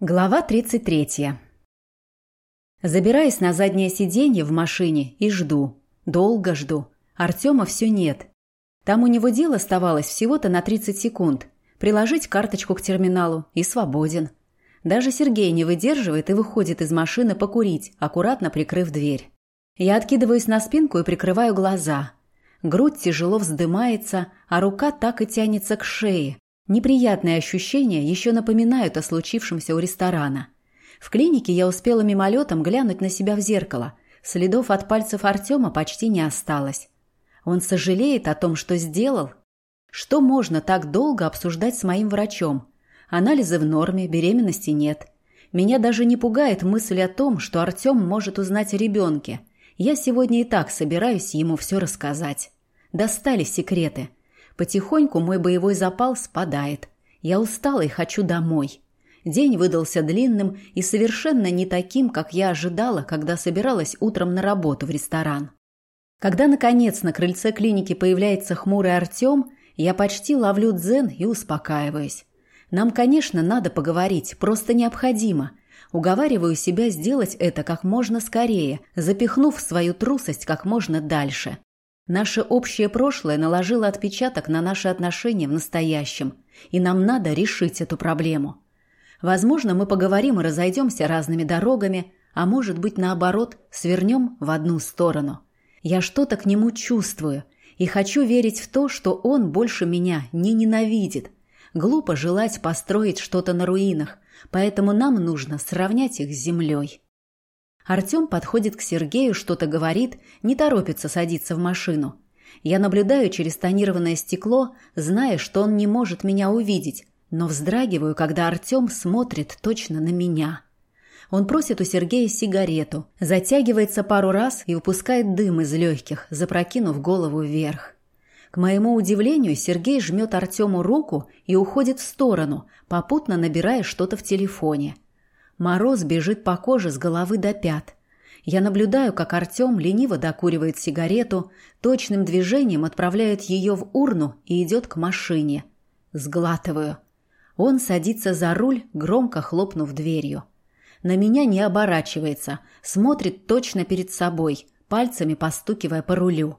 Глава 33. Забираюсь на заднее сиденье в машине и жду. Долго жду. Артема все нет. Там у него дело оставалось всего-то на 30 секунд. Приложить карточку к терминалу и свободен. Даже Сергей не выдерживает и выходит из машины покурить, аккуратно прикрыв дверь. Я откидываюсь на спинку и прикрываю глаза. Грудь тяжело вздымается, а рука так и тянется к шее, Неприятные ощущения еще напоминают о случившемся у ресторана. В клинике я успела мимолетом глянуть на себя в зеркало. Следов от пальцев Артема почти не осталось. Он сожалеет о том, что сделал? Что можно так долго обсуждать с моим врачом? Анализы в норме, беременности нет. Меня даже не пугает мысль о том, что Артем может узнать о ребенке. Я сегодня и так собираюсь ему все рассказать. Достали секреты. Потихоньку мой боевой запал спадает. Я устала и хочу домой. День выдался длинным и совершенно не таким, как я ожидала, когда собиралась утром на работу в ресторан. Когда, наконец, на крыльце клиники появляется хмурый Артем, я почти ловлю дзен и успокаиваюсь. Нам, конечно, надо поговорить, просто необходимо. Уговариваю себя сделать это как можно скорее, запихнув свою трусость как можно дальше. Наше общее прошлое наложило отпечаток на наши отношения в настоящем, и нам надо решить эту проблему. Возможно, мы поговорим и разойдемся разными дорогами, а может быть, наоборот, свернем в одну сторону. Я что-то к нему чувствую и хочу верить в то, что он больше меня не ненавидит. Глупо желать построить что-то на руинах, поэтому нам нужно сравнять их с землей. Артем подходит к Сергею, что-то говорит, не торопится садиться в машину. Я наблюдаю через тонированное стекло, зная, что он не может меня увидеть, но вздрагиваю, когда Артем смотрит точно на меня. Он просит у Сергея сигарету, затягивается пару раз и выпускает дым из легких, запрокинув голову вверх. К моему удивлению, Сергей жмет Артему руку и уходит в сторону, попутно набирая что-то в телефоне – Мороз бежит по коже с головы до пят. Я наблюдаю, как Артем лениво докуривает сигарету, точным движением отправляет ее в урну и идет к машине. Сглатываю. Он садится за руль, громко хлопнув дверью. На меня не оборачивается, смотрит точно перед собой, пальцами постукивая по рулю.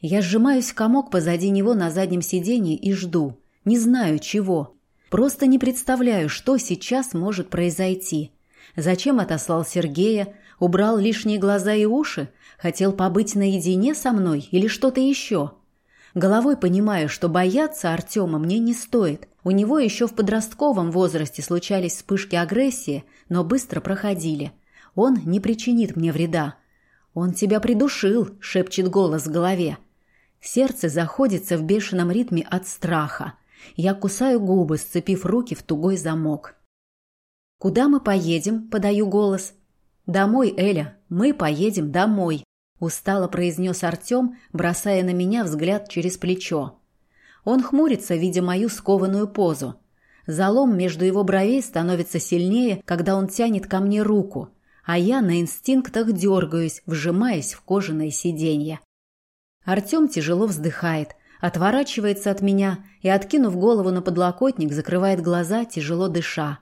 Я сжимаюсь в комок позади него на заднем сиденье и жду. Не знаю чего. Просто не представляю, что сейчас может произойти. Зачем отослал Сергея, убрал лишние глаза и уши, хотел побыть наедине со мной или что-то еще? Головой понимаю, что бояться Артема мне не стоит. У него еще в подростковом возрасте случались вспышки агрессии, но быстро проходили. Он не причинит мне вреда. «Он тебя придушил», — шепчет голос в голове. Сердце заходится в бешеном ритме от страха. Я кусаю губы, сцепив руки в тугой замок. «Куда мы поедем?» – подаю голос. «Домой, Эля, мы поедем домой», – устало произнес Артем, бросая на меня взгляд через плечо. Он хмурится, видя мою скованную позу. Залом между его бровей становится сильнее, когда он тянет ко мне руку, а я на инстинктах дергаюсь, вжимаясь в кожаное сиденье. Артем тяжело вздыхает, отворачивается от меня и, откинув голову на подлокотник, закрывает глаза, тяжело дыша.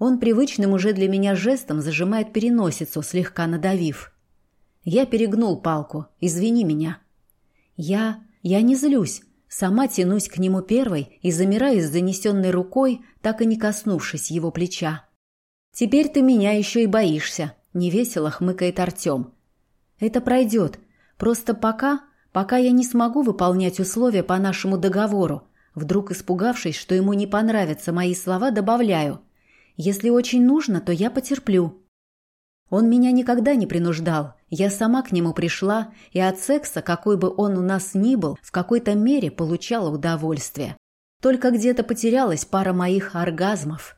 Он привычным уже для меня жестом зажимает переносицу, слегка надавив. Я перегнул палку. Извини меня. Я... я не злюсь. Сама тянусь к нему первой и замираю с занесенной рукой, так и не коснувшись его плеча. «Теперь ты меня еще и боишься», — невесело хмыкает Артем. «Это пройдет. Просто пока пока я не смогу выполнять условия по нашему договору. Вдруг испугавшись, что ему не понравятся мои слова, добавляю. Если очень нужно, то я потерплю. Он меня никогда не принуждал. Я сама к нему пришла, и от секса, какой бы он у нас ни был, в какой-то мере получала удовольствие. Только где-то потерялась пара моих оргазмов.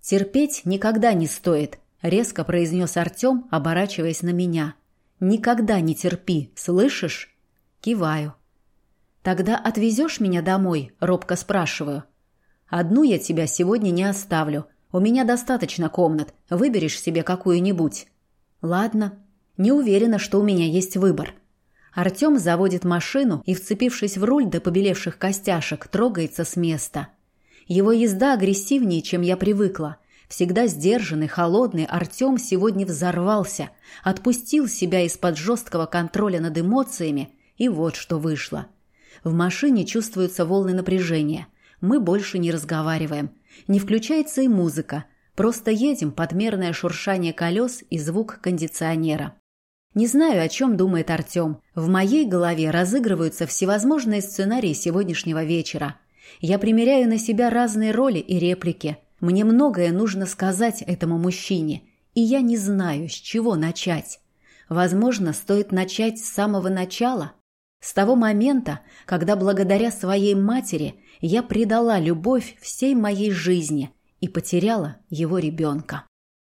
«Терпеть никогда не стоит», — резко произнес Артем, оборачиваясь на меня. «Никогда не терпи, слышишь?» Киваю. «Тогда отвезешь меня домой?» – робко спрашиваю. «Одну я тебя сегодня не оставлю. У меня достаточно комнат. Выберешь себе какую-нибудь». «Ладно. Не уверена, что у меня есть выбор». Артем заводит машину и, вцепившись в руль до побелевших костяшек, трогается с места. Его езда агрессивнее, чем я привыкла. Всегда сдержанный, холодный, Артем сегодня взорвался, отпустил себя из-под жесткого контроля над эмоциями, и вот что вышло. В машине чувствуются волны напряжения. Мы больше не разговариваем. Не включается и музыка. Просто едем под мерное шуршание колес и звук кондиционера. Не знаю, о чем думает Артем. В моей голове разыгрываются всевозможные сценарии сегодняшнего вечера. Я примеряю на себя разные роли и реплики – мне многое нужно сказать этому мужчине, и я не знаю, с чего начать. Возможно, стоит начать с самого начала, с того момента, когда благодаря своей матери я предала любовь всей моей жизни и потеряла его ребенка.